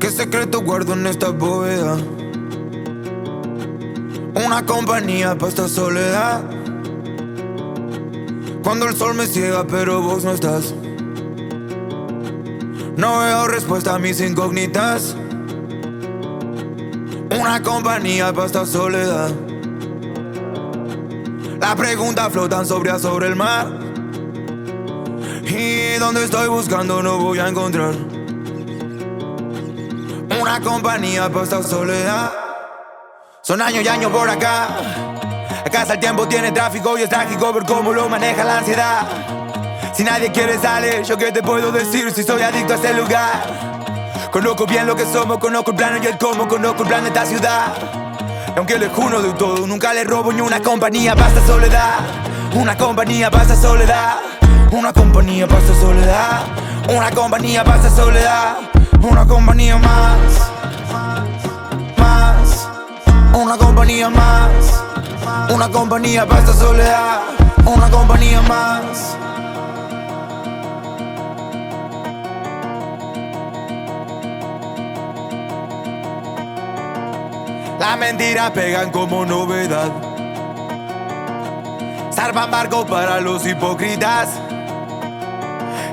¿Qué secreto guardo en esta bóveda? Una compañía para esta soledad. Cuando el sol me ciega, pero vos no estás. No veo respuesta a mis incógnitas. Una compañía para esta soledad. Las preguntas flotan sobre sobre el mar. Y donde estoy buscando no voy a encontrar una compañía para esta soledad. Son años y años por acá. Acá el tiempo tiene tráfico y es trágico ver cómo lo maneja la ansiedad. Si nadie quiere salir, yo qué te puedo decir si soy adicto a este lugar. Conozco bien lo que somos, conozco el plano y el cómo, conozco el plan de esta ciudad. Y aunque le juro de todo, nunca le robo ni una compañía para esta soledad. Una compañía para esta soledad. Una compañía para esta soledad. Una compañía para esta soledad. Una compañía más. Más. Una compañía más. Una compañía para esta soledad. Una compañía más. Las mentiras pegan como novedad. Salvan barco para los hipócritas.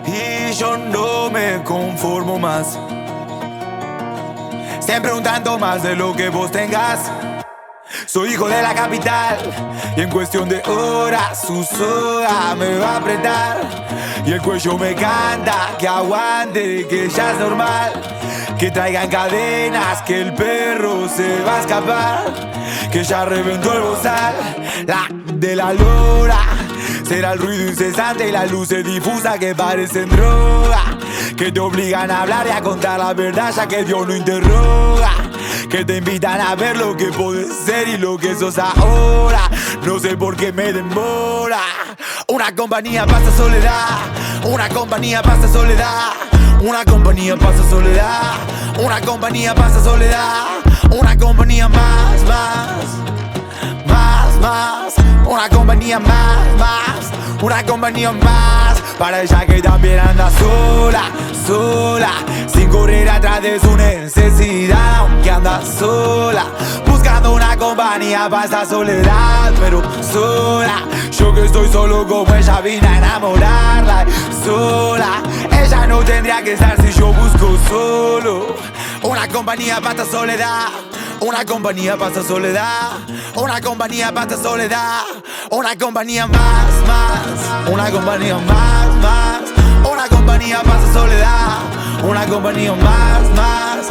Y yo no me conformo más. Siempre un tanto más de lo que vos tengas. Soy hijo de la capital y en cuestión de horas su soga me va a apretar y el cuello me canta que aguante que ya es normal que traigan cadenas que el perro se va a escapar que ya reventó el bozal la de la lora será el ruido incesante y las luces difusas que parecen droga. Que te obligan a hablar y a contar la verdad ya que Dios no interroga. Que te invitan a ver lo que puedes ser y lo que sos ahora. No sé por qué me demora. Una compañía pasa soledad, una compañía pasa soledad, una compañía pasa soledad, una compañía pasa soledad, una compañía más, más, más, más, una compañía más, más, una compañía más, para ella que también anda sola, sola, sin correr atrás de su necesidad, aunque anda sola, buscando una compañía para esta soledad, pero sola, yo que estoy solo como ella vine a enamorarla, sola, ella no tendría que estar si yo busco solo, una compañía para esta soledad. Una compañía para esta soledad, una compañía para esta soledad, una compañía más, más, una compañía más, más, una compañía para esta soledad, una compañía más, más.